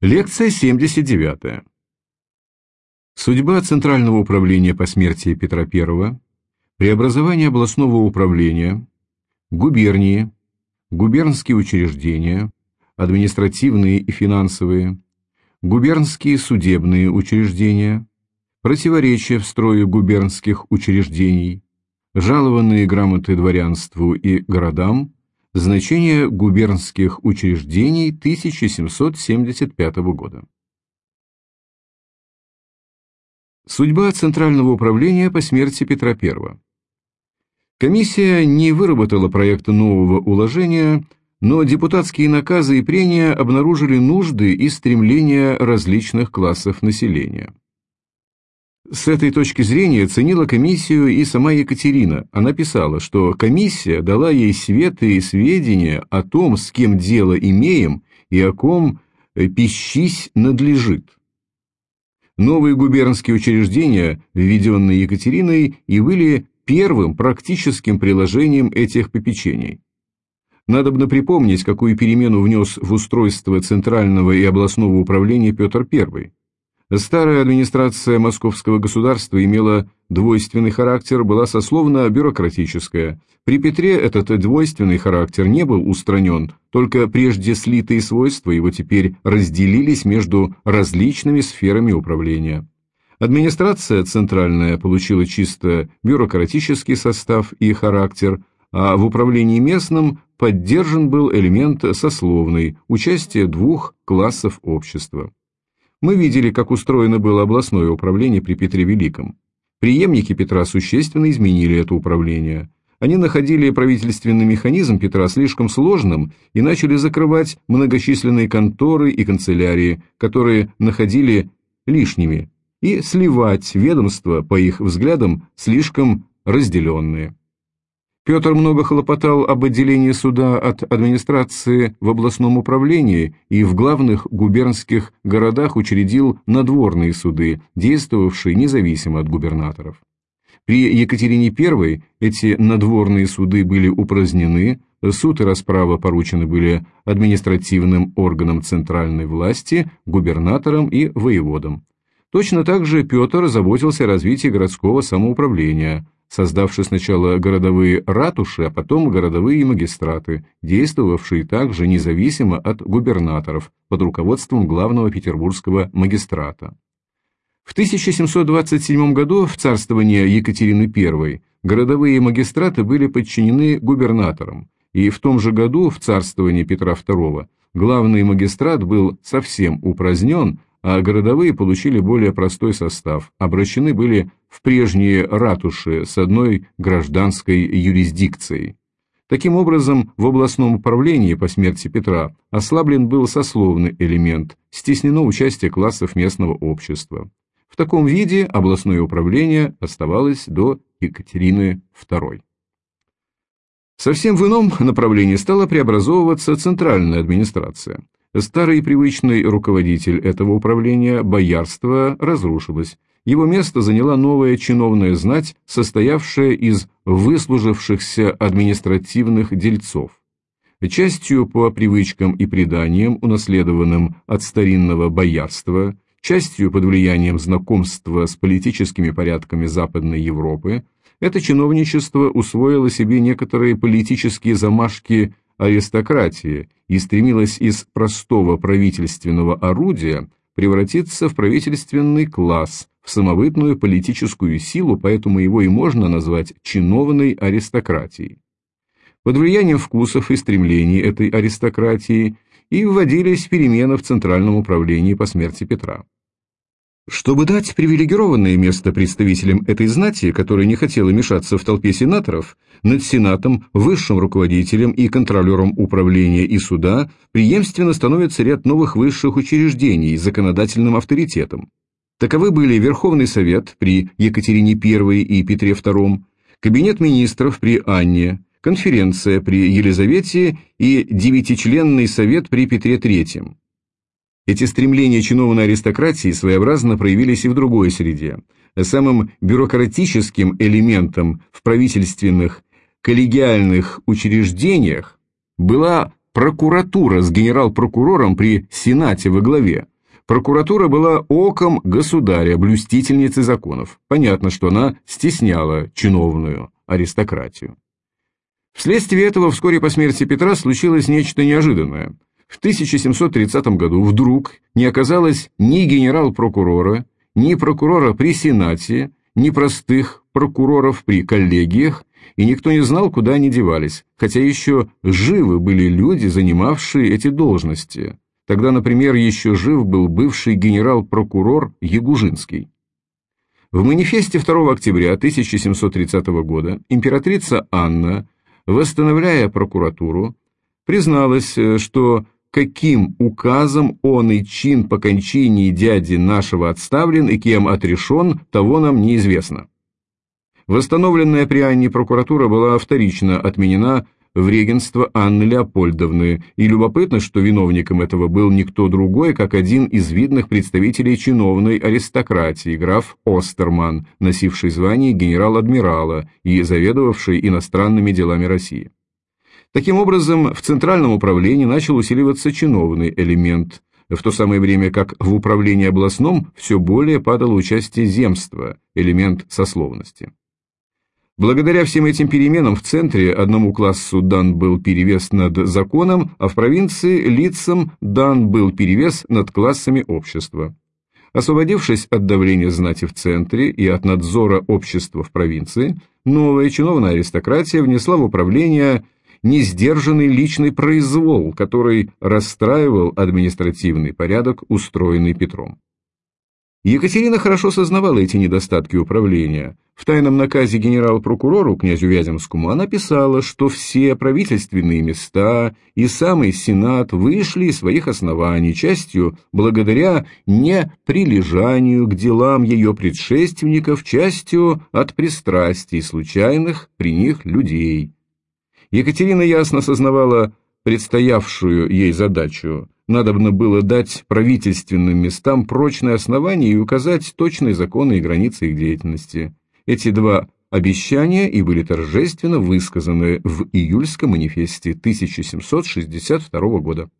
Лекция 79. Судьба Центрального управления по смерти Петра I, преобразование областного управления, губернии, губернские учреждения, административные и финансовые, губернские судебные учреждения, противоречия в строе губернских учреждений, жалованные грамоты дворянству и городам, Значение губернских учреждений 1775 года. Судьба Центрального управления по смерти Петра I. Комиссия не выработала проекта нового уложения, но депутатские наказы и прения обнаружили нужды и стремления различных классов населения. С этой точки зрения ценила комиссию и сама Екатерина. Она писала, что комиссия дала ей светы и сведения о том, с кем дело имеем и о ком э, пищись надлежит. Новые губернские учреждения, введенные Екатериной, и были первым практическим приложением этих попечений. Надобно припомнить, какую перемену внес в устройство Центрального и областного управления Петр I. Старая администрация московского государства имела двойственный характер, была сословно-бюрократическая. При Петре этот двойственный характер не был устранен, только прежде слитые свойства его теперь разделились между различными сферами управления. Администрация центральная получила чисто бюрократический состав и характер, а в управлении местным поддержан был элемент сословный, участие двух классов общества. Мы видели, как устроено было областное управление при Петре Великом. Приемники Петра существенно изменили это управление. Они находили правительственный механизм Петра слишком сложным и начали закрывать многочисленные конторы и канцелярии, которые находили лишними, и сливать ведомства, по их взглядам, слишком разделенные. Петр много хлопотал об отделении суда от администрации в областном управлении и в главных губернских городах учредил надворные суды, действовавшие независимо от губернаторов. При Екатерине I эти надворные суды были упразднены, суд и расправа поручены были административным органам центральной власти, губернаторам и воеводам. Точно так же Петр заботился о развитии городского самоуправления – создавший сначала городовые ратуши, а потом городовые магистраты, действовавшие также независимо от губернаторов под руководством главного петербургского магистрата. В 1727 году в царствование Екатерины I городовые магистраты были подчинены губернаторам, и в том же году в царствование Петра II главный магистрат был совсем упразднен, а городовые получили более простой состав, обращены были в прежние ратуши с одной гражданской юрисдикцией. Таким образом, в областном управлении по смерти Петра ослаблен был сословный элемент, стеснено участие классов местного общества. В таком виде областное управление оставалось до Екатерины II. Совсем в ином направлении стала преобразовываться центральная администрация. Старый привычный руководитель этого управления, боярство, разрушилось. Его место заняла новая чиновная знать, состоявшая из выслужившихся административных дельцов. Частью по привычкам и преданиям, унаследованным от старинного боярства, частью под влиянием знакомства с политическими порядками Западной Европы, это чиновничество усвоило себе некоторые политические замашки аристократии и стремилась из простого правительственного орудия превратиться в правительственный класс, в самобытную политическую силу, поэтому его и можно назвать чиновной аристократией. Под влиянием вкусов и стремлений этой аристократии и вводились перемены в Центральном управлении по смерти Петра. Чтобы дать привилегированное место представителям этой знати, которая не хотела мешаться в толпе сенаторов, над Сенатом, высшим руководителем и контролером управления и суда преемственно становится ряд новых высших учреждений с законодательным авторитетом. Таковы были Верховный Совет при Екатерине I и Петре II, Кабинет министров при Анне, конференция при Елизавете и девятичленный совет при Петре III. Эти стремления чиновной аристократии своеобразно проявились и в другой среде. Самым бюрократическим элементом в правительственных коллегиальных учреждениях была прокуратура с генерал-прокурором при Сенате во главе. Прокуратура была оком государя, блюстительницей законов. Понятно, что она стесняла чиновную аристократию. Вследствие этого вскоре по смерти Петра случилось нечто неожиданное. В 1730 году вдруг не оказалось ни генерал-прокурора, ни прокурора при Сенате, ни простых прокуроров при коллегиях, и никто не знал, куда они девались, хотя еще живы были люди, занимавшие эти должности. Тогда, например, еще жив был бывший генерал-прокурор Ягужинский. В манифесте 2 октября 1730 года императрица Анна, восстановляя прокуратуру, призналась, что каким указом он и чин по кончине дяди нашего отставлен и кем отрешен, того нам неизвестно. Восстановленная при Анне прокуратура была вторично отменена в регенство Анны Леопольдовны, и любопытно, что виновником этого был никто другой, как один из видных представителей чиновной аристократии, граф Остерман, носивший звание генерал-адмирала и заведовавший иностранными делами России. Таким образом, в Центральном управлении начал усиливаться чиновный элемент, в то самое время как в управлении областном все более падало участие земства, элемент сословности. Благодаря всем этим переменам в центре одному классу дан был перевес над законом, а в провинции лицам дан был перевес над классами общества. Освободившись от давления знати в центре и от надзора общества в провинции, новая чиновная аристократия внесла в управление несдержанный личный произвол, который расстраивал административный порядок, устроенный Петром. Екатерина хорошо сознавала эти недостатки управления. В тайном наказе генерал-прокурору князю Вяземскому она писала, что все правительственные места и самый Сенат вышли из своих оснований, частью благодаря неприлежанию к делам ее предшественников, частью от пристрастий случайных при них людей. Екатерина ясно сознавала предстоявшую ей задачу. Надобно было дать правительственным местам прочное основание и указать точные законы и границы их деятельности. Эти два обещания и были торжественно высказаны в июльском манифесте 1762 года.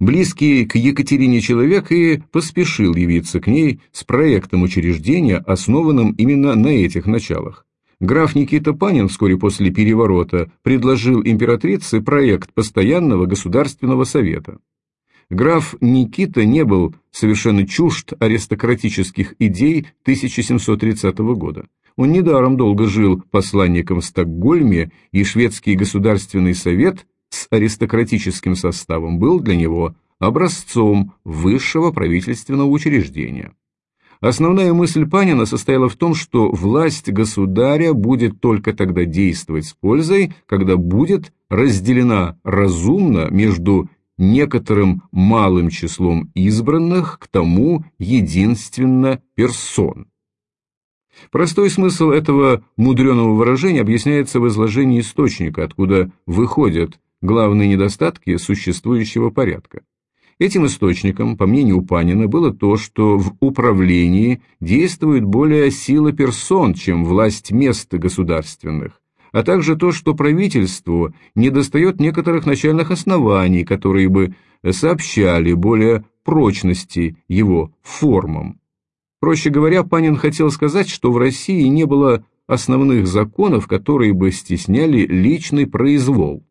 Близкий к Екатерине человек и поспешил явиться к ней с проектом учреждения, основанным именно на этих началах. Граф Никита Панин вскоре после переворота предложил императрице проект постоянного государственного совета. Граф Никита не был совершенно чужд аристократических идей 1730 года. Он недаром долго жил посланником в Стокгольме, и шведский государственный совет с аристократическим составом был для него образцом высшего правительственного учреждения. Основная мысль Панина состояла в том, что власть государя будет только тогда действовать с пользой, когда будет разделена разумно между некоторым малым числом избранных к тому единственно персон. Простой смысл этого мудреного выражения объясняется в изложении источника, откуда выходят главные недостатки существующего порядка. Этим источником, по мнению Панина, было то, что в управлении действует более сила персон, чем власть мест государственных, а также то, что правительству недостает некоторых начальных оснований, которые бы сообщали более прочности его формам. Проще говоря, Панин хотел сказать, что в России не было основных законов, которые бы стесняли личный произвол.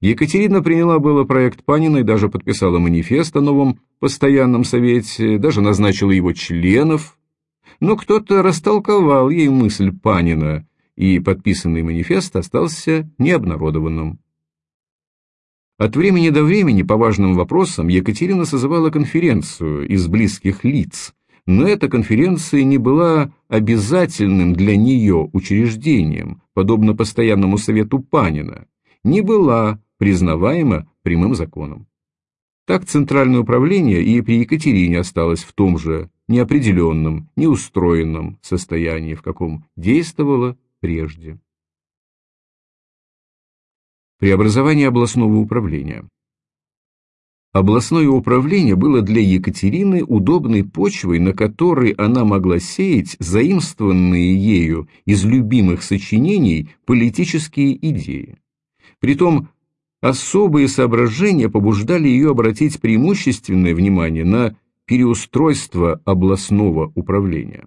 Екатерина приняла было проект Панина и даже подписала манифест о новом постоянном совете, даже назначила его членов, но кто-то растолковал ей мысль Панина, и подписанный манифест остался необнародованным. От времени до времени по важным вопросам Екатерина созывала конференцию из близких лиц, но эта конференция не была обязательным для нее учреждением, подобно постоянному совету Панина, не была признаваема прямым законом. Так Центральное управление и при Екатерине осталось в том же неопределенном, неустроенном состоянии, в каком действовало прежде. Преобразование областного управления Областное управление было для Екатерины удобной почвой, на которой она могла сеять заимствованные ею из любимых сочинений политические идеи. Притом особые соображения побуждали ее обратить преимущественное внимание на переустройство областного управления.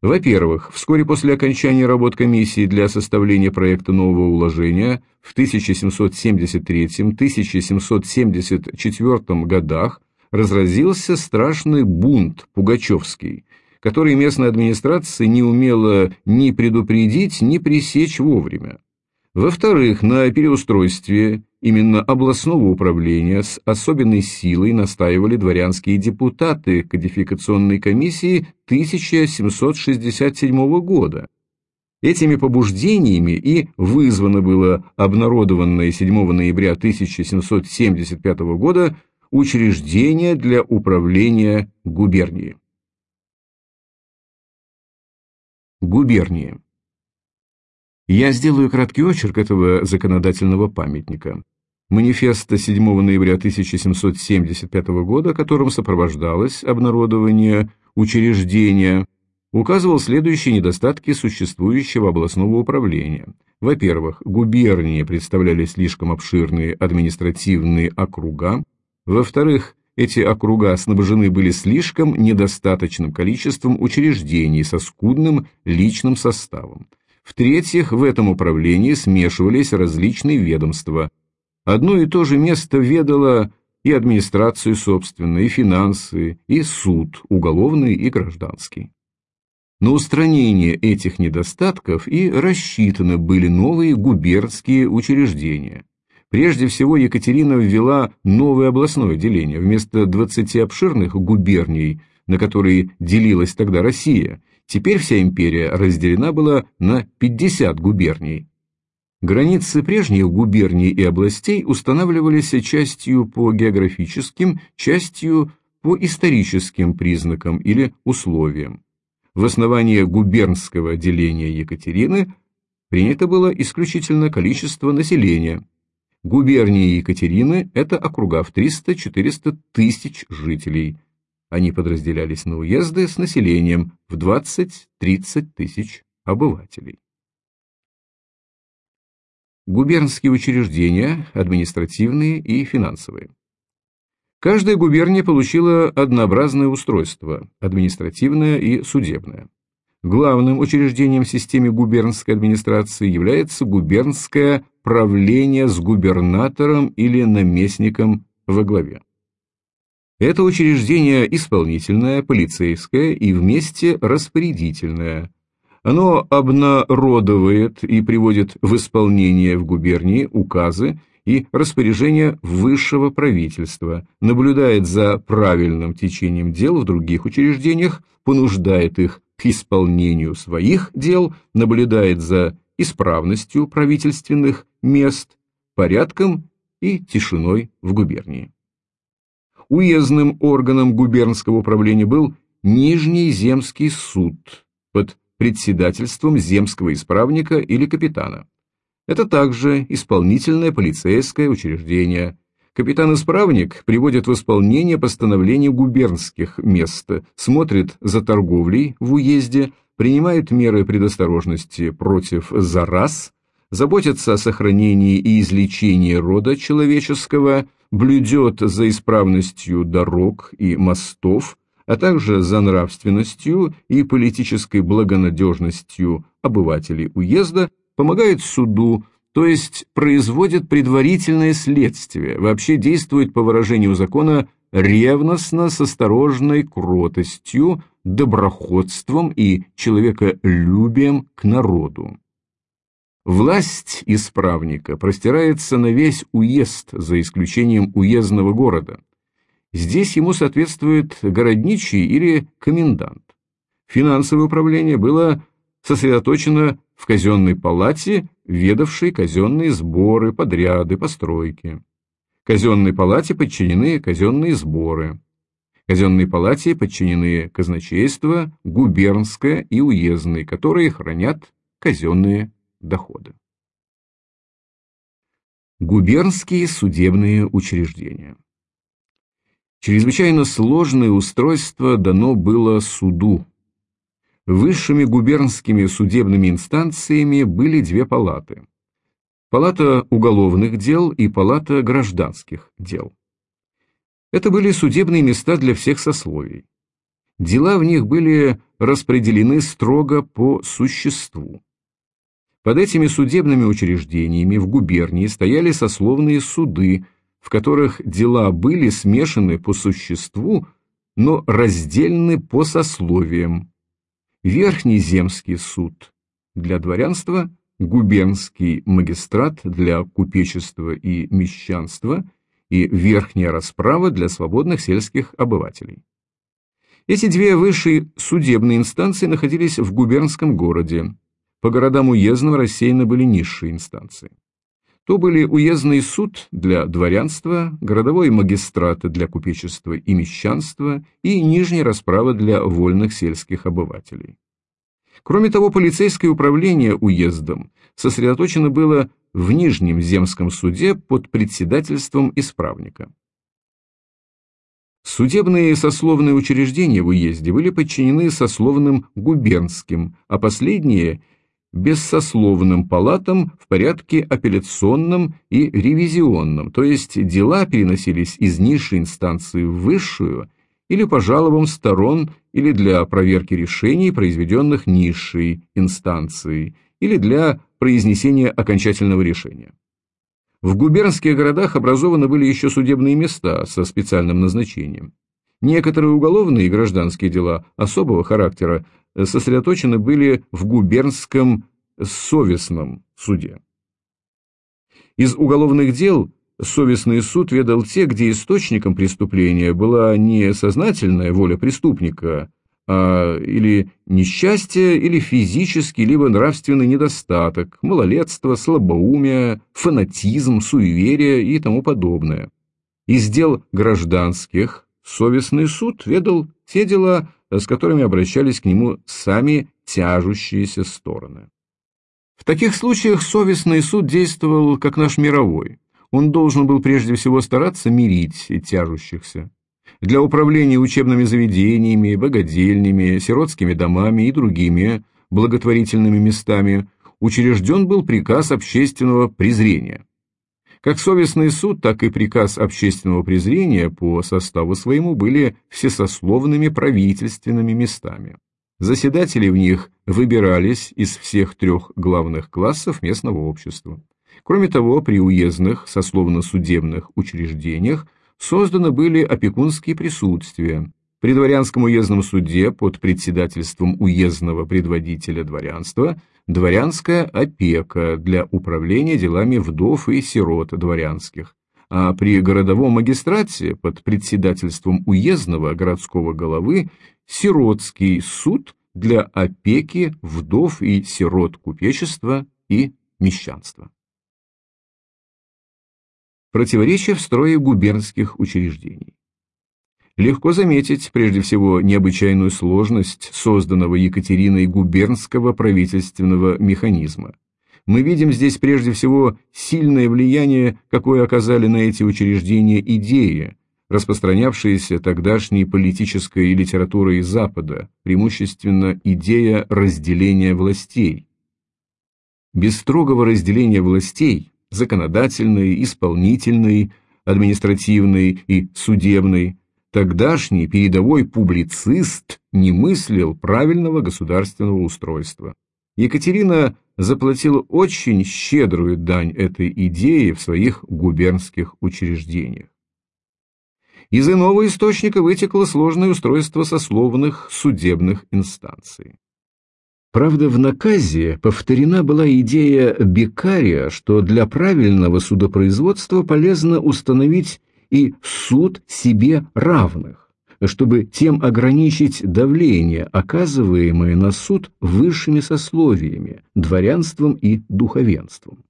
Во-первых, вскоре после окончания работ комиссии для составления проекта нового уложения в 1773-1774 годах разразился страшный бунт Пугачевский, который местная администрация не умела ни предупредить, ни пресечь вовремя. Во-вторых, на переустройстве именно областного управления с особенной силой настаивали дворянские депутаты кодификационной комиссии 1767 года. Этими побуждениями и вызвано было обнародованное 7 ноября 1775 года учреждение для управления. Губернии. Я сделаю краткий очерк этого законодательного памятника. Манифеста 7 ноября 1775 года, которым сопровождалось обнародование учреждения, указывал следующие недостатки существующего областного управления. Во-первых, губернии представляли слишком обширные административные округа. Во-вторых, эти округа снабжены были слишком недостаточным количеством учреждений со скудным личным составом. В-третьих, в этом управлении смешивались различные ведомства. Одно и то же место ведало и администрацию собственную, и финансы, и суд, уголовный и гражданский. На устранение этих недостатков и рассчитаны были новые губернские учреждения. Прежде всего Екатерина ввела новое областное деление. Вместо 20 обширных губерний, на которые делилась тогда Россия, Теперь вся империя разделена была на 50 губерний. Границы прежних губерний и областей устанавливались частью по географическим, частью по историческим признакам или условиям. В основании губернского деления Екатерины принято было исключительно количество населения. Губернии Екатерины – это округа в 300-400 тысяч жителей – они подразделялись на уезды с населением в 20-30 тысяч обывателей. Губернские учреждения, административные и финансовые. Каждая губерния получила однообразное устройство, административное и судебное. Главным учреждением в системе губернской администрации является губернское правление с губернатором или наместником во главе. Это учреждение исполнительное, полицейское и вместе распорядительное. Оно обнародовывает и приводит в исполнение в губернии указы и распоряжения высшего правительства, наблюдает за правильным течением дел в других учреждениях, понуждает их к исполнению своих дел, наблюдает за исправностью правительственных мест, порядком и тишиной в губернии. Уездным органом губернского управления был Нижний земский суд под председательством земского исправника или капитана. Это также исполнительное полицейское учреждение. Капитан-исправник приводит в исполнение постановления губернских мест, смотрит за торговлей в уезде, принимает меры предосторожности против зараз, заботится о сохранении и излечении рода человеческого – блюдет за исправностью дорог и мостов, а также за нравственностью и политической благонадежностью обывателей уезда, помогает суду, то есть производит предварительное следствие, вообще действует по выражению закона ревностно, с осторожной кротостью, доброходством и человеколюбием к народу. Власть исправника простирается на весь уезд, за исключением уездного города. Здесь ему соответствует городничий или комендант. Финансовое управление было сосредоточено в казенной палате, ведавшей казенные сборы, подряды, постройки. Казенной палате подчинены казенные сборы. Казенной палате подчинены казначейство, губернское и уездное, которые хранят казенные дохода. Губернские судебные учреждения Чрезвычайно сложное устройство дано было суду. Высшими губернскими судебными инстанциями были две палаты. палата уголовных дел и палата гражданских дел. Это были судебные места для всех сословий. Дела в них были распределены строго по существу. Под этими судебными учреждениями в губернии стояли сословные суды, в которых дела были смешаны по существу, но раздельны по сословиям. Верхний земский суд для дворянства, губернский магистрат для купечества и мещанства и верхняя расправа для свободных сельских обывателей. Эти две высшие судебные инстанции находились в губернском городе. По городам уездного рассеяны были низшие инстанции. То были уездный суд для дворянства, городовой магистрат для купечества и мещанства и нижняя расправа для вольных сельских обывателей. Кроме того, полицейское управление уездом сосредоточено было в Нижнем земском суде под председательством исправника. Судебные сословные учреждения в уезде были подчинены сословным губернским, а последние – бессословным палатам в порядке апелляционном и ревизионном, то есть дела переносились из низшей инстанции в высшую или по жалобам сторон или для проверки решений, произведенных низшей инстанцией, или для произнесения окончательного решения. В губернских городах образованы были еще судебные места со специальным назначением. Некоторые уголовные и гражданские дела особого характера сосредоточены были в губернском совестном суде. Из уголовных дел совестный суд ведал те, где источником преступления была не сознательная воля преступника, а или несчастье, или физический, либо нравственный недостаток, малолетство, слабоумие, фанатизм, суеверие и тому подобное. Из дел гражданских совестный суд ведал те дела, с которыми обращались к нему сами тяжущиеся стороны. В таких случаях совестный суд действовал как наш мировой. Он должен был прежде всего стараться мирить тяжущихся. Для управления учебными заведениями, богадельнями, сиротскими домами и другими благотворительными местами учрежден был приказ общественного презрения. Как совестный суд, так и приказ общественного презрения по составу своему были всесословными правительственными местами. Заседатели в них выбирались из всех трех главных классов местного общества. Кроме того, при уездных сословно-судебных учреждениях созданы были опекунские присутствия. При дворянском уездном суде под председательством уездного предводителя дворянства дворянская опека для управления делами вдов и сирот дворянских, а при городовом магистрате под председательством уездного городского головы сиротский суд для опеки вдов и сирот купечества и мещанства. Противоречия в строе губернских учреждений. Легко заметить, прежде всего, необычайную сложность созданного Екатериной губернского правительственного механизма. Мы видим здесь прежде всего сильное влияние, какое оказали на эти учреждения идеи, распространявшиеся тогдашней политической литературой Запада, преимущественно идея разделения властей. Без строгого разделения властей, законодательной, исполнительной, административной и судебной, Тогдашний передовой публицист не мыслил правильного государственного устройства. Екатерина заплатила очень щедрую дань этой идее в своих губернских учреждениях. Из иного источника вытекло сложное устройство сословных судебных инстанций. Правда, в наказе повторена была идея Бекария, что для правильного судопроизводства полезно установить и суд себе равных, чтобы тем ограничить давление, оказываемое на суд высшими сословиями, дворянством и духовенством.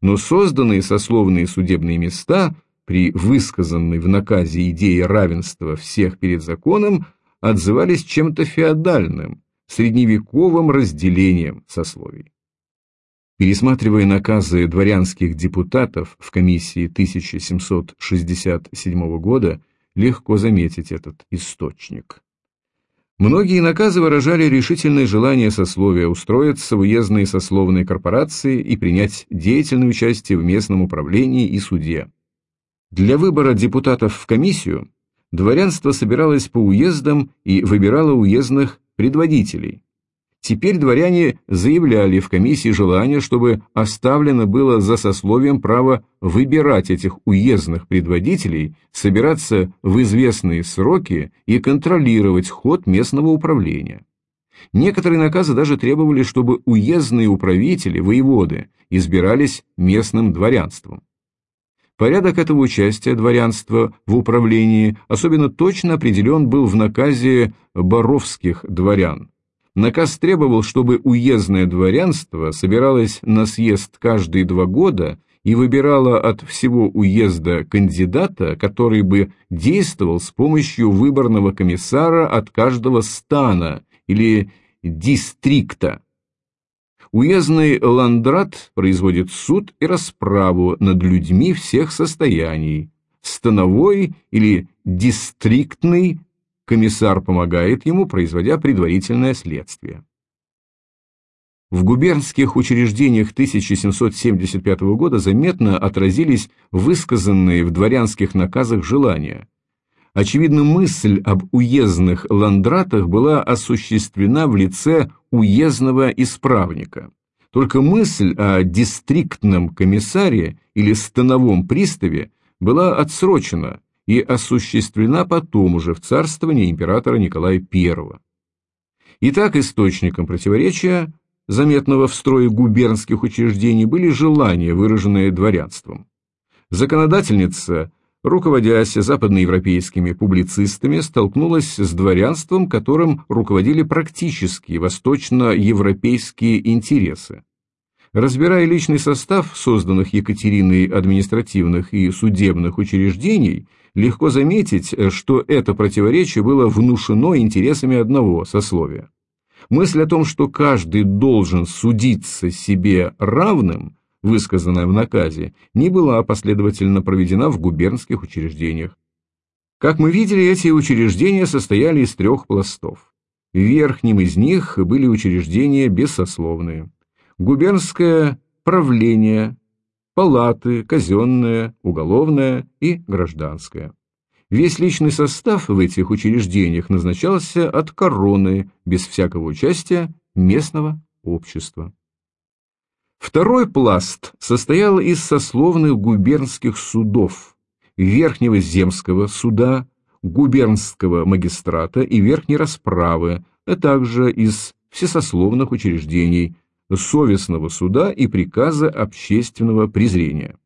Но созданные сословные судебные места при высказанной в наказе идее равенства всех перед законом отзывались чем-то феодальным, средневековым разделением сословий. Пересматривая наказы дворянских депутатов в комиссии 1767 года, легко заметить этот источник. Многие наказы выражали решительное желание сословия устроиться в уездные сословные корпорации и принять деятельное участие в местном управлении и суде. Для выбора депутатов в комиссию дворянство собиралось по уездам и выбирало уездных предводителей. Теперь дворяне заявляли в комиссии желание, чтобы оставлено было за сословием право выбирать этих уездных предводителей, собираться в известные сроки и контролировать ход местного управления. Некоторые наказы даже требовали, чтобы уездные управители, воеводы, избирались местным дворянством. Порядок этого участия дворянства в управлении особенно точно определен был в наказе боровских дворян. Наказ требовал, чтобы уездное дворянство собиралось на съезд каждые два года и выбирало от всего уезда кандидата, который бы действовал с помощью выборного комиссара от каждого стана или дистрикта. Уездный ландрат производит суд и расправу над людьми всех состояний. Становой или дистриктный комиссар помогает ему, производя предварительное следствие. В губернских учреждениях 1775 года заметно отразились высказанные в дворянских наказах желания. Очевидно, мысль об уездных ландратах была осуществлена в лице уездного исправника. Только мысль о дистриктном комиссаре или становом приставе была отсрочена, и осуществлена потом уже в царствовании императора Николая I. Итак, источником противоречия, заметного в строе губернских учреждений, были желания, выраженные дворянством. Законодательница, руководясь западноевропейскими публицистами, столкнулась с дворянством, которым руководили практические восточноевропейские интересы. Разбирая личный состав созданных Екатериной административных и судебных учреждений, легко заметить, что это противоречие было внушено интересами одного сословия. Мысль о том, что каждый должен судиться себе равным, высказанная в наказе, не была последовательно проведена в губернских учреждениях. Как мы видели, эти учреждения состояли из трех пластов. Верхним из них были учреждения бессословные губернское правление, палаты, казенное, уголовное и гражданское. Весь личный состав в этих учреждениях назначался от короны, без всякого участия местного общества. Второй пласт состоял из сословных губернских судов, Верхнего земского суда, губернского магистрата и Верхней расправы, а также из всесословных учреждений, совестного суда и приказа общественного презрения.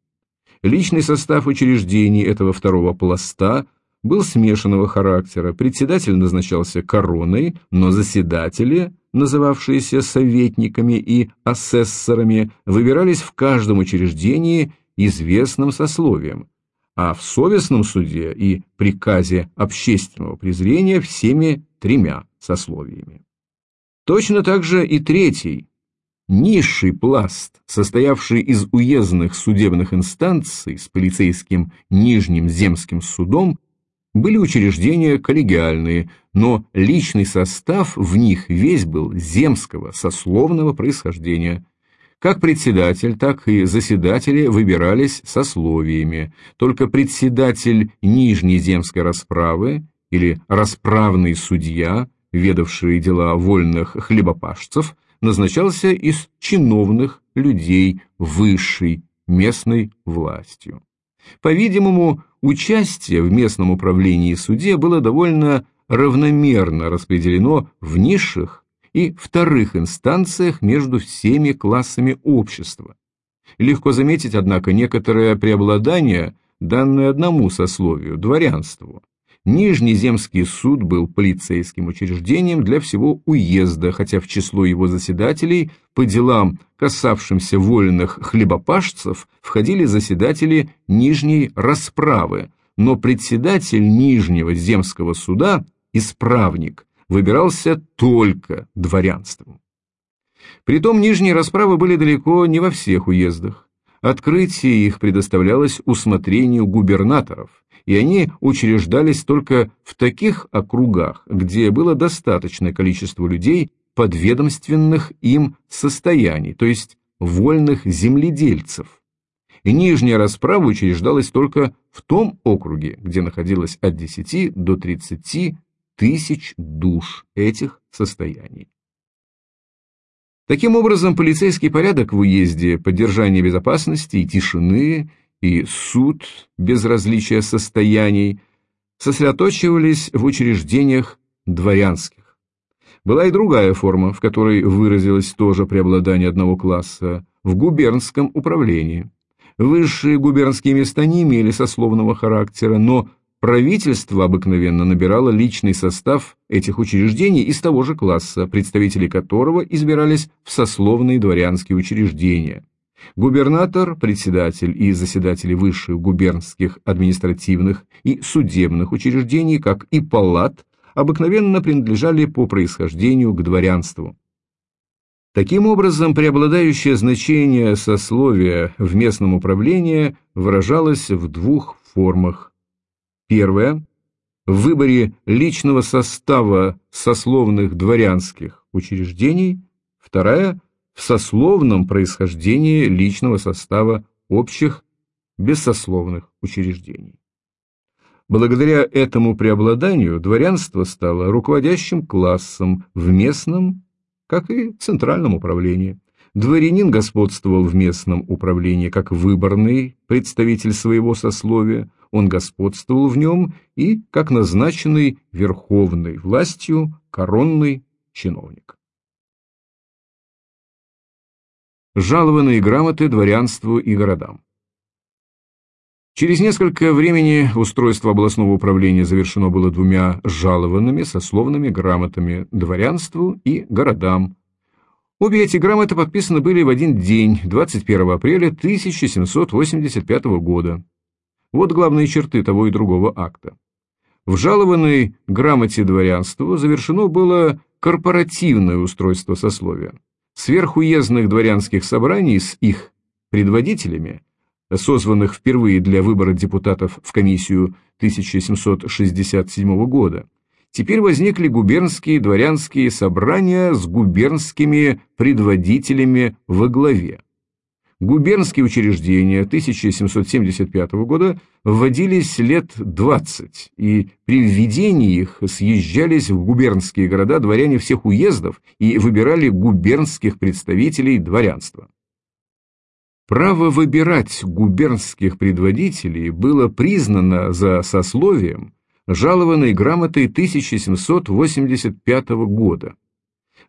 Личный состав учреждений этого второго пласта был смешанного характера. Председатель назначался короной, но заседатели, называвшиеся советниками и асессорами, выбирались в каждом учреждении известным сословием, а в совестном суде и приказе общественного презрения всеми тремя сословиями. Точно так же и третий, Низший пласт, состоявший из уездных судебных инстанций с полицейским Нижним земским судом, были учреждения коллегиальные, но личный состав в них весь был земского, сословного происхождения. Как председатель, так и заседатели выбирались сословиями. Только председатель Нижней земской расправы или расправный судья, ведавший дела вольных хлебопашцев – назначался из чиновных людей высшей местной властью. По-видимому, участие в местном управлении и суде было довольно равномерно распределено в низших и вторых инстанциях между всеми классами общества. Легко заметить, однако, некоторое преобладание, данное одному сословию, дворянству, Нижний земский суд был полицейским учреждением для всего уезда, хотя в число его заседателей по делам, касавшимся вольных хлебопашцев, входили заседатели Нижней расправы, но председатель Нижнего земского суда, исправник, выбирался только дворянством. Притом Нижние расправы были далеко не во всех уездах. Открытие их предоставлялось усмотрению губернаторов, и они учреждались только в таких округах, где было достаточное количество людей подведомственных им состояний, то есть вольных земледельцев. И нижняя расправа учреждалась только в том округе, где находилось от 10 до 30 тысяч душ этих состояний. Таким образом, полицейский порядок в уезде, поддержание безопасности и тишины и суд без различия состояний сосредоточивались в учреждениях дворянских. Была и другая форма, в которой выразилось тоже преобладание одного класса – в губернском управлении. Высшие губернские места не имели сословного характера, но правительство обыкновенно набирало личный состав этих учреждений из того же класса, представители которого избирались в сословные дворянские учреждения. Губернатор, председатель и заседатели высших губернских административных и судебных учреждений, как и палат, обыкновенно принадлежали по происхождению к дворянству. Таким образом, преобладающее значение сословия в местном управлении выражалось в двух формах. Первое – в выборе личного состава сословных дворянских учреждений. Вторая – в сословном происхождении личного состава общих бессословных учреждений. Благодаря этому преобладанию дворянство стало руководящим классом в местном, как и центральном управлении. Дворянин господствовал в местном управлении как выборный представитель своего сословия, он господствовал в нем и как назначенный верховной властью коронный чиновник. Жалованные грамоты дворянству и городам. Через несколько времени устройство областного управления завершено было двумя жалованными сословными грамотами дворянству и городам. Обе эти грамоты подписаны были в один день, 21 апреля 1785 года. Вот главные черты того и другого акта. В жалованной грамоте дворянству завершено было корпоративное устройство сословия сверхуездных дворянских собраний с их предводителями, созванных впервые для выбора депутатов в комиссию 1767 года, теперь возникли губернские дворянские собрания с губернскими предводителями во главе. Губернские учреждения 1775 года вводились лет 20, и при введении их съезжались в губернские города дворяне всех уездов и выбирали губернских представителей дворянства. Право выбирать губернских предводителей было признано за сословием жалованной грамотой 1785 года.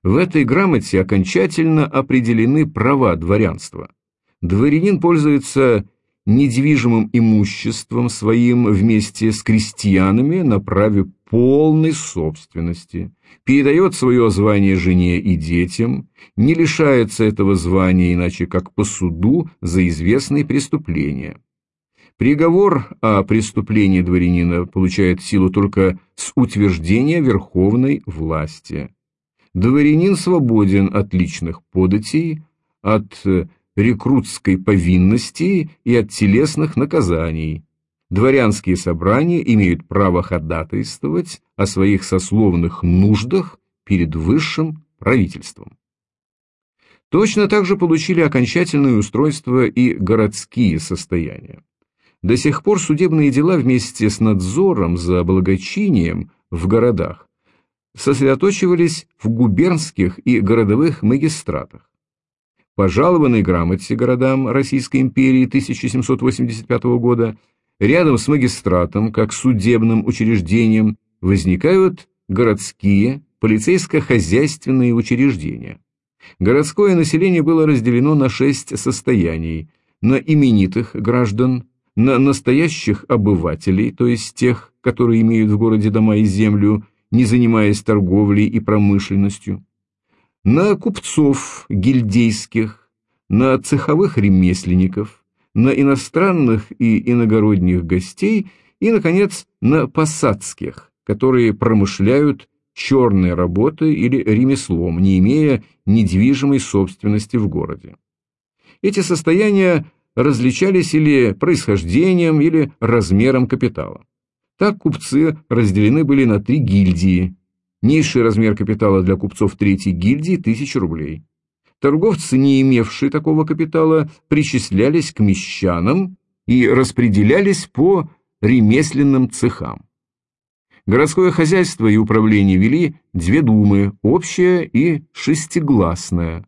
В этой грамоте окончательно определены права дворянства – дворянин пользуется недвижимым имуществом своим вместе с крестьянами на праве полной собственности, передает свое звание жене и детям, не лишается этого звания иначе как по суду за известные преступления. Приговор о преступлении дворянина получает силу только с утверждения верховной власти. Дворянин свободен от личных податей, от рекрутской повинности и от телесных наказаний. Дворянские собрания имеют право ходатайствовать о своих сословных нуждах перед высшим правительством. Точно так же получили окончательное устройство и городские состояния. До сих пор судебные дела вместе с надзором за благочинием в городах сосредоточивались в губернских и городовых магистратах по жалованной грамоте городам Российской империи 1785 года рядом с магистратом, как судебным учреждением, возникают городские полицейско-хозяйственные учреждения. Городское население было разделено на шесть состояний – на именитых граждан, на настоящих обывателей, то есть тех, которые имеют в городе дома и землю, не занимаясь торговлей и промышленностью, на купцов гильдейских, на цеховых ремесленников, на иностранных и иногородних гостей и, наконец, на посадских, которые промышляют черной работой или ремеслом, не имея недвижимой собственности в городе. Эти состояния различались или происхождением, или размером капитала. Так купцы разделены были на три гильдии. Низший размер капитала для купцов третьей гильдии – 1000 рублей. Торговцы, не имевшие такого капитала, причислялись к мещанам и распределялись по ремесленным цехам. Городское хозяйство и управление вели две думы – общая и шестигласная.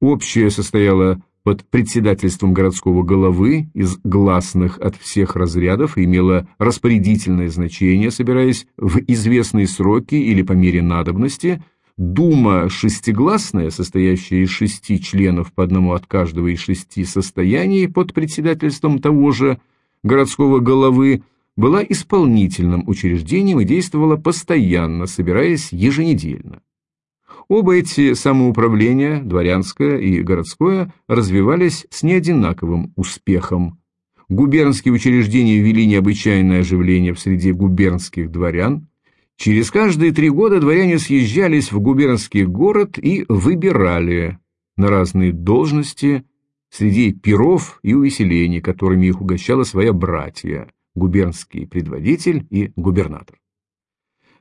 Общая состояла под председательством городского головы из гласных от всех разрядов имела распорядительное значение, собираясь в известные сроки или по мере надобности. Дума шестигласная, состоящая из шести членов по одному от каждого из шести состояний под председательством того же городского головы, была исполнительным учреждением и действовала постоянно, собираясь еженедельно. Оба эти самоуправления, дворянское и городское, развивались с неодинаковым успехом. Губернские учреждения вели необычайное оживление в среде губернских дворян. Через каждые три года дворяне съезжались в губернский город и выбирали на разные должности среди пиров и увеселений, которыми их угощала своя братья губернский предводитель и губернатор.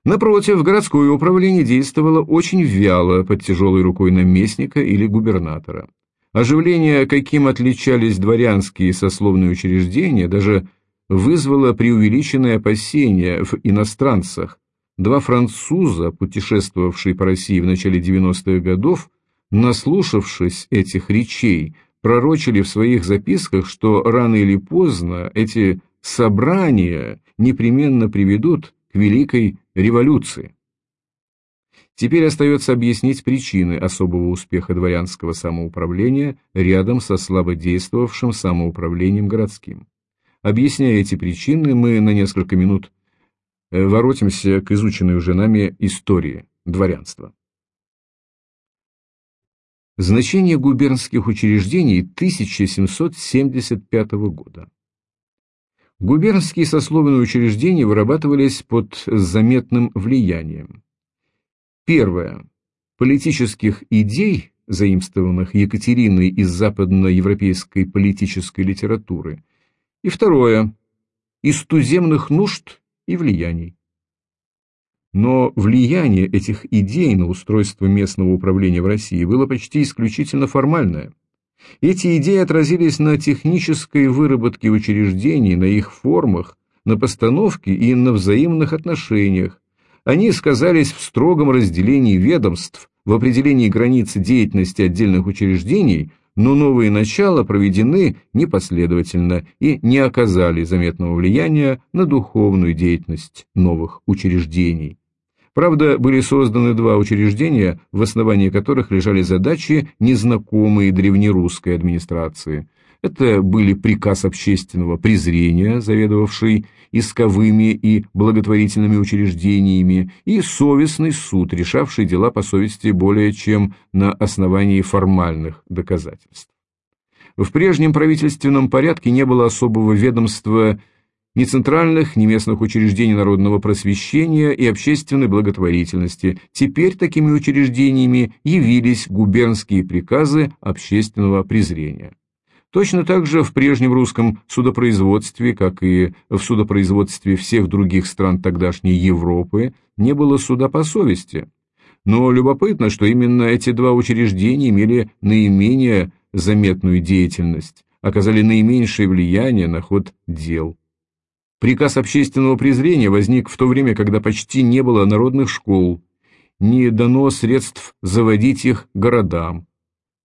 Напротив, городское управление действовало очень вяло под тяжелой рукой наместника или губернатора. Оживление, каким отличались дворянские сословные учреждения, даже вызвало преувеличенное опасение в иностранцах. Два француза, путешествовавшие по России в начале 90-х годов, наслушавшись этих речей, пророчили в своих записках, что рано или поздно эти собрания непременно приведут великой революции. Теперь остается объяснить причины особого успеха дворянского самоуправления рядом со слабодействовавшим самоуправлением городским. Объясняя эти причины, мы на несколько минут э, воротимся к изученной уже нами истории дворянства. Значение губернских учреждений 1775 года. Губернские сословные учреждения вырабатывались под заметным влиянием. Первое. Политических идей, заимствованных Екатериной из западноевропейской политической литературы. И второе. Из туземных нужд и влияний. Но влияние этих идей на устройство местного управления в России было почти исключительно формальное – эти идеи отразились на технической выработке учреждений, на их формах, на постановке и на взаимных отношениях. Они сказались в строгом разделении ведомств, в определении границ деятельности отдельных учреждений, но новые начала проведены непоследовательно и не оказали заметного влияния на духовную деятельность новых учреждений. Правда, были созданы два учреждения, в основании которых лежали задачи, незнакомые древнерусской администрации. Это были приказ общественного презрения, заведовавший исковыми и благотворительными учреждениями, и совестный суд, решавший дела по совести более чем на основании формальных доказательств. В прежнем правительственном порядке не было особого ведомства ни центральных, ни местных учреждений народного просвещения и общественной благотворительности. Теперь такими учреждениями явились губернские приказы общественного презрения. Точно так же в прежнем русском судопроизводстве, как и в судопроизводстве всех других стран тогдашней Европы, не было суда по совести. Но любопытно, что именно эти два учреждения имели наименее заметную деятельность, оказали наименьшее влияние на ход дел. Приказ общественного презрения возник в то время, когда почти не было народных школ, не дано средств заводить их городам.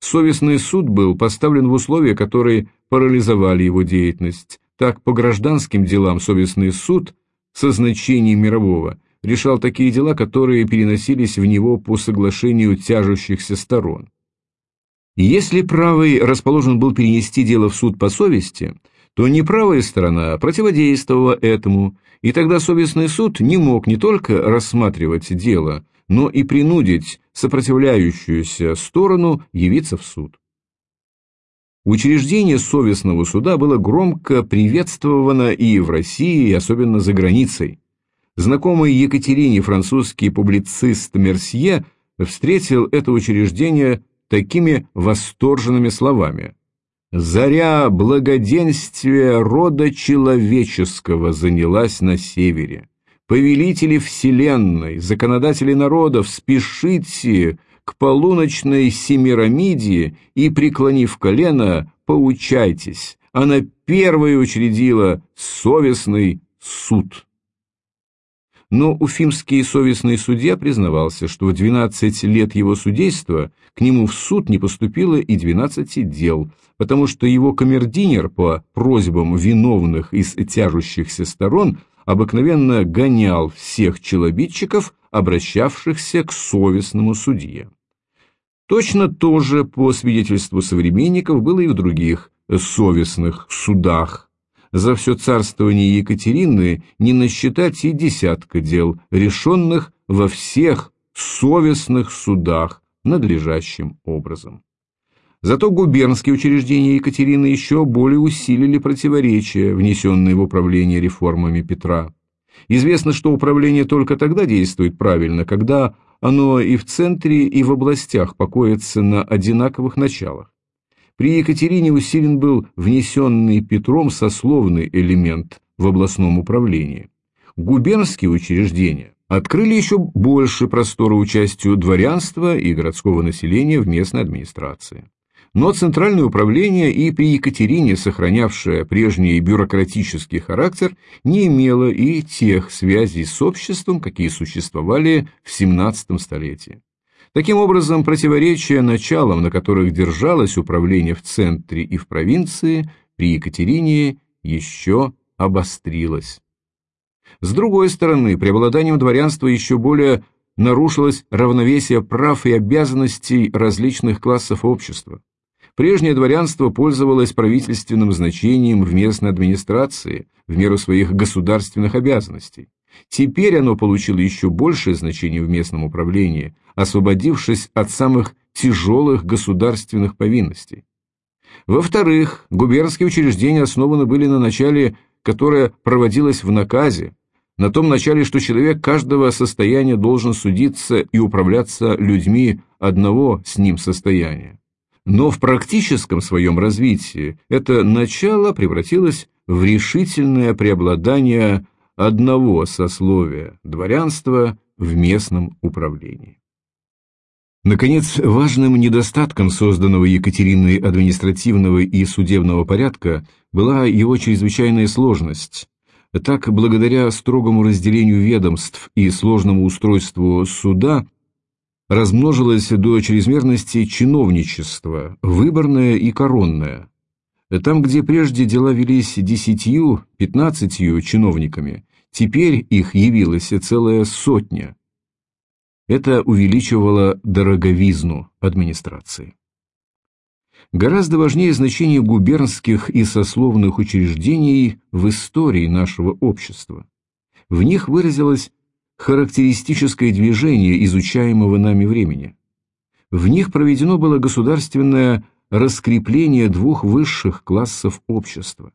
Совестный суд был поставлен в условия, которые парализовали его деятельность. Так, по гражданским делам совестный суд со значением мирового решал такие дела, которые переносились в него по соглашению тяжущихся сторон. Если правый расположен был перенести дело в суд по совести – то неправая сторона противодействовала этому, и тогда совестный суд не мог не только рассматривать дело, но и принудить сопротивляющуюся сторону явиться в суд. Учреждение совестного суда было громко приветствовано и в России, и особенно за границей. Знакомый Екатерине французский публицист Мерсье встретил это учреждение такими восторженными словами – Заря благоденствия рода человеческого занялась на севере. Повелители вселенной, законодатели народов, спешите к полуночной Семирамиде и, преклонив колено, поучайтесь. Она первой учредила совестный суд. Но уфимский совестный судья признавался, что в 12 лет его судейства к нему в суд не поступило и 12 дел, потому что его камердинер по просьбам виновных из тяжущихся сторон обыкновенно гонял всех челобитчиков, обращавшихся к совестному судье. Точно то же, по свидетельству современников, было и в других совестных судах, за все царствование Екатерины не насчитать и десятка дел, решенных во всех совестных судах надлежащим образом. Зато губернские учреждения Екатерины еще более усилили противоречия, внесенные в управление реформами Петра. Известно, что управление только тогда действует правильно, когда оно и в центре, и в областях покоится на одинаковых началах. При Екатерине усилен был внесенный Петром сословный элемент в областном управлении. Губернские учреждения открыли еще больше простора участию дворянства и городского населения в местной администрации. Но центральное управление и при Екатерине, сохранявшее прежний бюрократический характер, не имело и тех связей с обществом, какие существовали в XVII столетии. Таким образом, противоречия началам, на которых держалось управление в центре и в провинции, при Екатерине еще обострилось. С другой стороны, преобладанием дворянства еще более нарушилось равновесие прав и обязанностей различных классов общества. Прежнее дворянство пользовалось правительственным значением в местной администрации в меру своих государственных обязанностей. Теперь оно получило еще большее значение в местном управлении, освободившись от самых тяжелых государственных повинностей. Во-вторых, губернские учреждения основаны были на начале, которое проводилось в наказе, на том начале, что человек каждого состояния должен судиться и управляться людьми одного с ним состояния. Но в практическом своем развитии это начало превратилось в решительное преобладание одного сословия дворянства в местном управлении. Наконец, важным недостатком созданного Екатериной административного и судебного порядка была его чрезвычайная сложность. Так, благодаря строгому разделению ведомств и сложному устройству суда, размножилось до чрезмерности чиновничество, выборное и коронное. Там, где прежде дела велись десятью, пятнадцатью чиновниками, теперь их явилась целая сотня. Это увеличивало дороговизну администрации. Гораздо важнее значение губернских и сословных учреждений в истории нашего общества. В них выразилось характеристическое движение изучаемого нами времени. В них проведено было государственное раскрепление двух высших классов общества.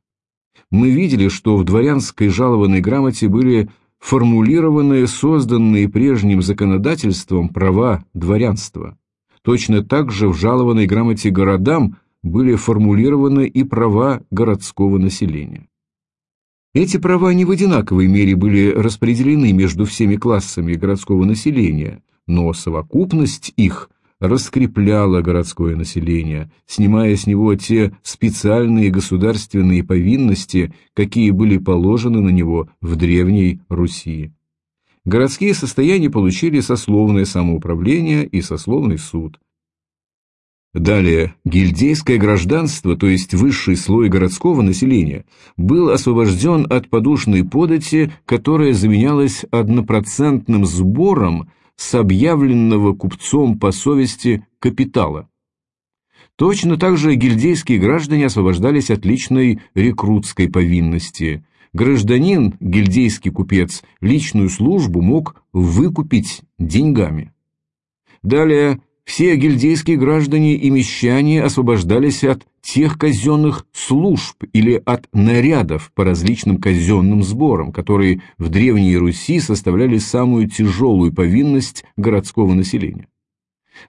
Мы видели, что в дворянской жалованной грамоте были формулированы созданные прежним законодательством права дворянства. Точно так же в жалованной грамоте городам были формулированы и права городского населения. Эти права не в одинаковой мере были распределены между всеми классами городского населения, но совокупность их раскрепляло городское население, снимая с него те специальные государственные повинности, какие были положены на него в Древней Руси. Городские состояния получили сословное самоуправление и сословный суд. Далее, гильдейское гражданство, то есть высший слой городского населения, был освобожден от подушной подати, которая заменялась однопроцентным сбором с объявленного купцом по совести капитала. Точно так же гильдейские граждане освобождались от личной рекрутской повинности. Гражданин, гильдейский купец, личную службу мог выкупить деньгами. Далее все гильдейские граждане и мещане освобождались от тех казенных служб или от нарядов по различным казенным сборам, которые в Древней Руси составляли самую тяжелую повинность городского населения.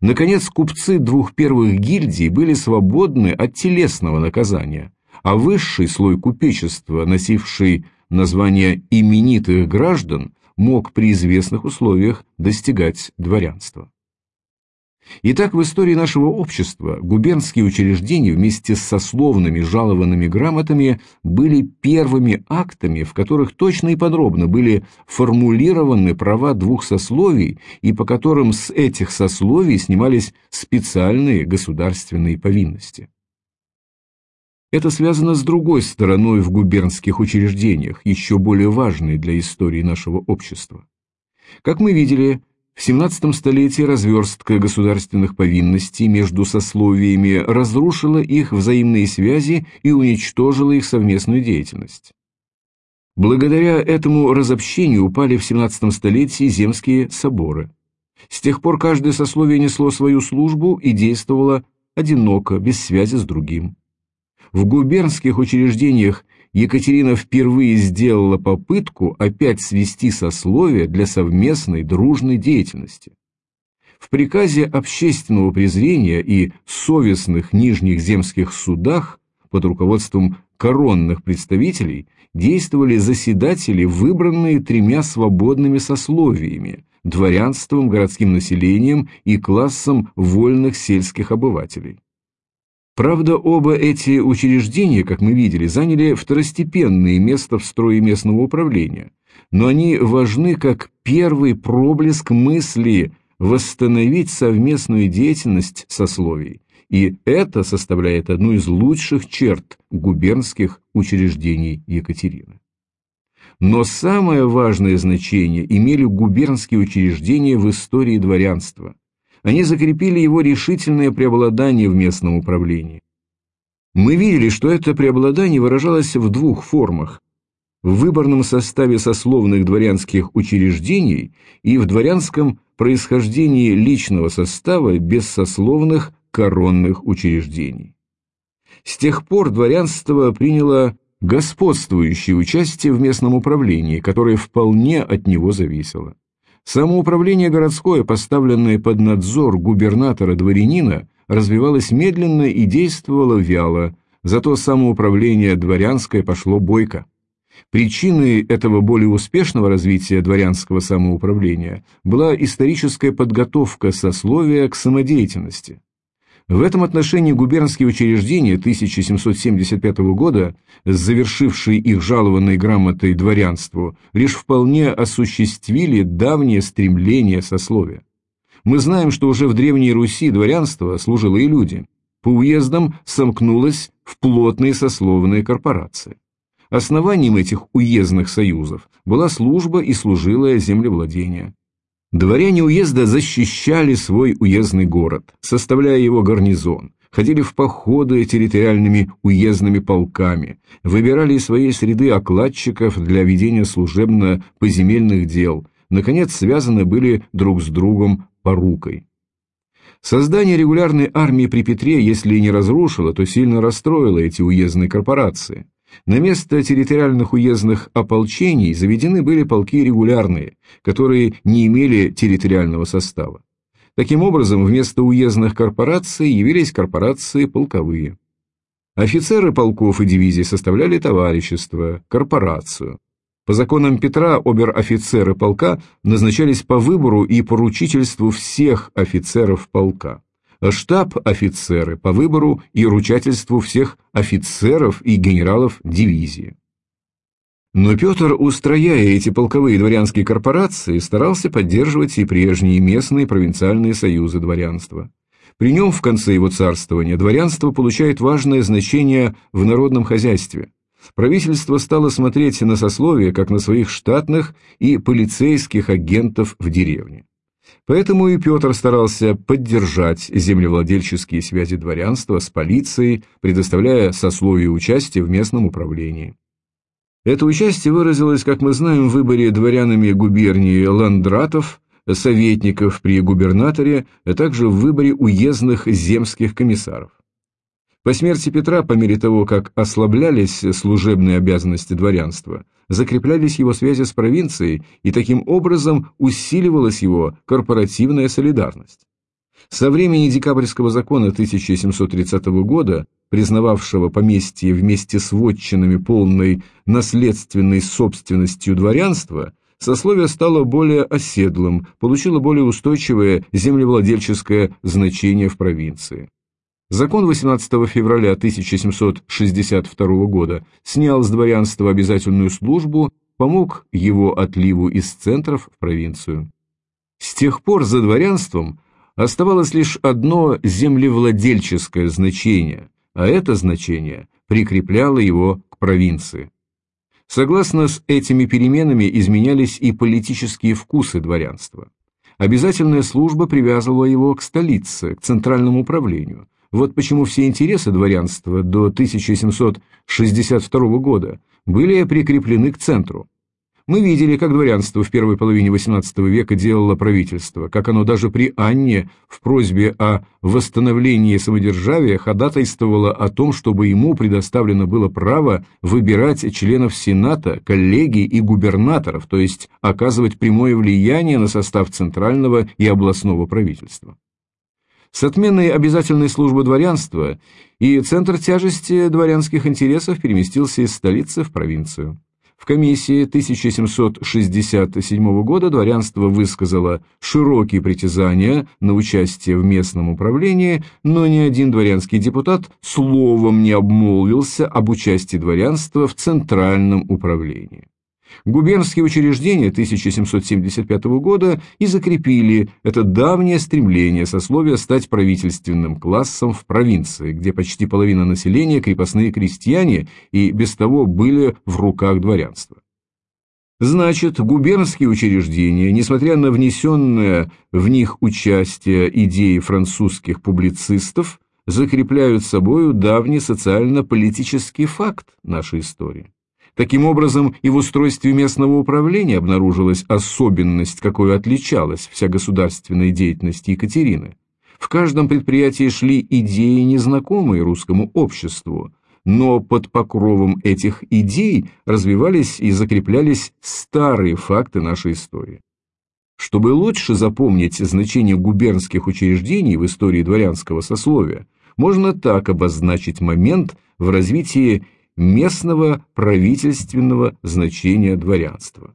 Наконец, купцы двух первых гильдий были свободны от телесного наказания, а высший слой купечества, носивший название именитых граждан, мог при известных условиях достигать дворянства. Итак, в истории нашего общества губернские учреждения вместе с сословными жалованными грамотами были первыми актами, в которых точно и подробно были формулированы права двух сословий и по которым с этих сословий снимались специальные государственные повинности. Это связано с другой стороной в губернских учреждениях, еще более важной для истории нашего общества. Как мы видели, в XVII столетии разверстка государственных повинностей между сословиями разрушила их взаимные связи и уничтожила их совместную деятельность. Благодаря этому разобщению упали в XVII столетии земские соборы. С тех пор каждое сословие несло свою службу и действовало одиноко, без связи с другим. В губернских учреждениях Екатерина впервые сделала попытку опять свести сословия для совместной дружной деятельности. В приказе общественного презрения и совестных нижних земских судах под руководством коронных представителей действовали заседатели, выбранные тремя свободными сословиями – дворянством, городским населением и классом вольных сельских обывателей. Правда, оба эти учреждения, как мы видели, заняли второстепенное место в строе местного управления, но они важны как первый проблеск мысли восстановить совместную деятельность сословий, и это составляет одну из лучших черт губернских учреждений Екатерины. Но самое важное значение имели губернские учреждения в истории дворянства – они закрепили его решительное преобладание в местном управлении. Мы видели, что это преобладание выражалось в двух формах – в выборном составе сословных дворянских учреждений и в дворянском происхождении личного состава бессословных коронных учреждений. С тех пор дворянство приняло господствующее участие в местном управлении, которое вполне от него зависело. Самоуправление городское, поставленное под надзор губернатора-дворянина, развивалось медленно и действовало вяло, зато самоуправление дворянское пошло бойко. Причиной этого более успешного развития дворянского самоуправления была историческая подготовка сословия к самодеятельности. В этом отношении губернские учреждения 1775 года, завершившие их жалованной грамотой дворянству, лишь вполне осуществили давнее стремление сословия. Мы знаем, что уже в Древней Руси дворянство служило и люди. По уездам сомкнулось в плотные сословные корпорации. Основанием этих уездных союзов была служба и служилое землевладение. Дворяне уезда защищали свой уездный город, составляя его гарнизон, ходили в походы территориальными уездными полками, выбирали из своей среды окладчиков для ведения служебно-поземельных дел, наконец связаны были друг с другом порукой. Создание регулярной армии при Петре, если и не разрушило, то сильно расстроило эти уездные корпорации. На место территориальных уездных ополчений заведены были полки регулярные, которые не имели территориального состава. Таким образом, вместо уездных корпораций явились корпорации полковые. Офицеры полков и дивизий составляли товарищество, корпорацию. По законам Петра обер-офицеры полка назначались по выбору и поручительству всех офицеров полка штаб-офицеры по выбору и ручательству всех офицеров и генералов дивизии. Но Петр, устрояя эти полковые дворянские корпорации, старался поддерживать и прежние местные провинциальные союзы дворянства. При нем в конце его царствования дворянство получает важное значение в народном хозяйстве. Правительство стало смотреть на сословие как на своих штатных и полицейских агентов в деревне. Поэтому и Петр старался поддержать землевладельческие связи дворянства с полицией, предоставляя сословию участие в местном управлении. Это участие выразилось, как мы знаем, в выборе дворянами губернии ландратов, советников при губернаторе, а также в выборе уездных земских комиссаров. По смерти Петра, по мере того, как ослаблялись служебные обязанности дворянства, закреплялись его связи с провинцией, и таким образом усиливалась его корпоративная солидарность. Со времени декабрьского закона 1730 года, признававшего поместье вместе с вотчинами полной наследственной собственностью дворянства, сословие стало более оседлым, получило более устойчивое землевладельческое значение в провинции. Закон 18 февраля 1762 года снял с дворянства обязательную службу, помог его отливу из центров в провинцию. С тех пор за дворянством оставалось лишь одно землевладельческое значение, а это значение прикрепляло его к провинции. Согласно с этими переменами изменялись и политические вкусы дворянства. Обязательная служба привязывала его к столице, к центральному управлению – вот почему все интересы дворянства до 1762 года были прикреплены к центру. Мы видели, как дворянство в первой половине XVIII века делало правительство, как оно даже при Анне в просьбе о восстановлении самодержавия ходатайствовало о том, чтобы ему предоставлено было право выбирать членов Сената, коллегий и губернаторов, то есть оказывать прямое влияние на состав центрального и областного правительства. С отменой обязательной службы дворянства и центр тяжести дворянских интересов переместился из столицы в провинцию. В комиссии 1767 года дворянство высказало широкие притязания на участие в местном управлении, но ни один дворянский депутат словом не обмолвился об участии дворянства в центральном управлении. Губернские учреждения 1775 года и закрепили это давнее стремление сословия стать правительственным классом в провинции, где почти половина населения крепостные крестьяне и без того были в руках дворянства. Значит, губернские учреждения, несмотря на внесенное в них участие идеи французских публицистов, закрепляют собою давний социально-политический факт нашей истории. Таким образом, и в устройстве местного управления обнаружилась особенность, какой отличалась вся государственная деятельность Екатерины. В каждом предприятии шли идеи, незнакомые русскому обществу, но под покровом этих идей развивались и закреплялись старые факты нашей истории. Чтобы лучше запомнить значение губернских учреждений в истории дворянского сословия, можно так обозначить момент в развитии местного правительственного значения дворянства.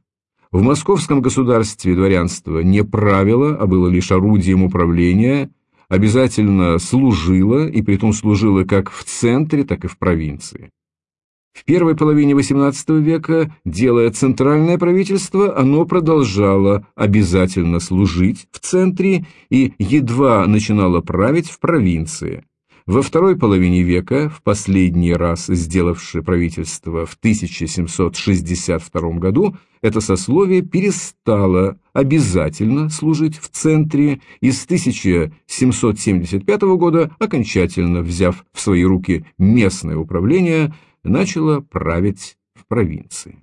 В московском государстве дворянство не правило, а было лишь орудием управления, обязательно служило, и притом служило как в центре, так и в провинции. В первой половине XVIII века, делая центральное правительство, оно продолжало обязательно служить в центре и едва начинало править в провинции. Во второй половине века, в последний раз сделавшее правительство в 1762 году, это сословие перестало обязательно служить в центре и с 1775 года, окончательно взяв в свои руки местное управление, начало править в провинции.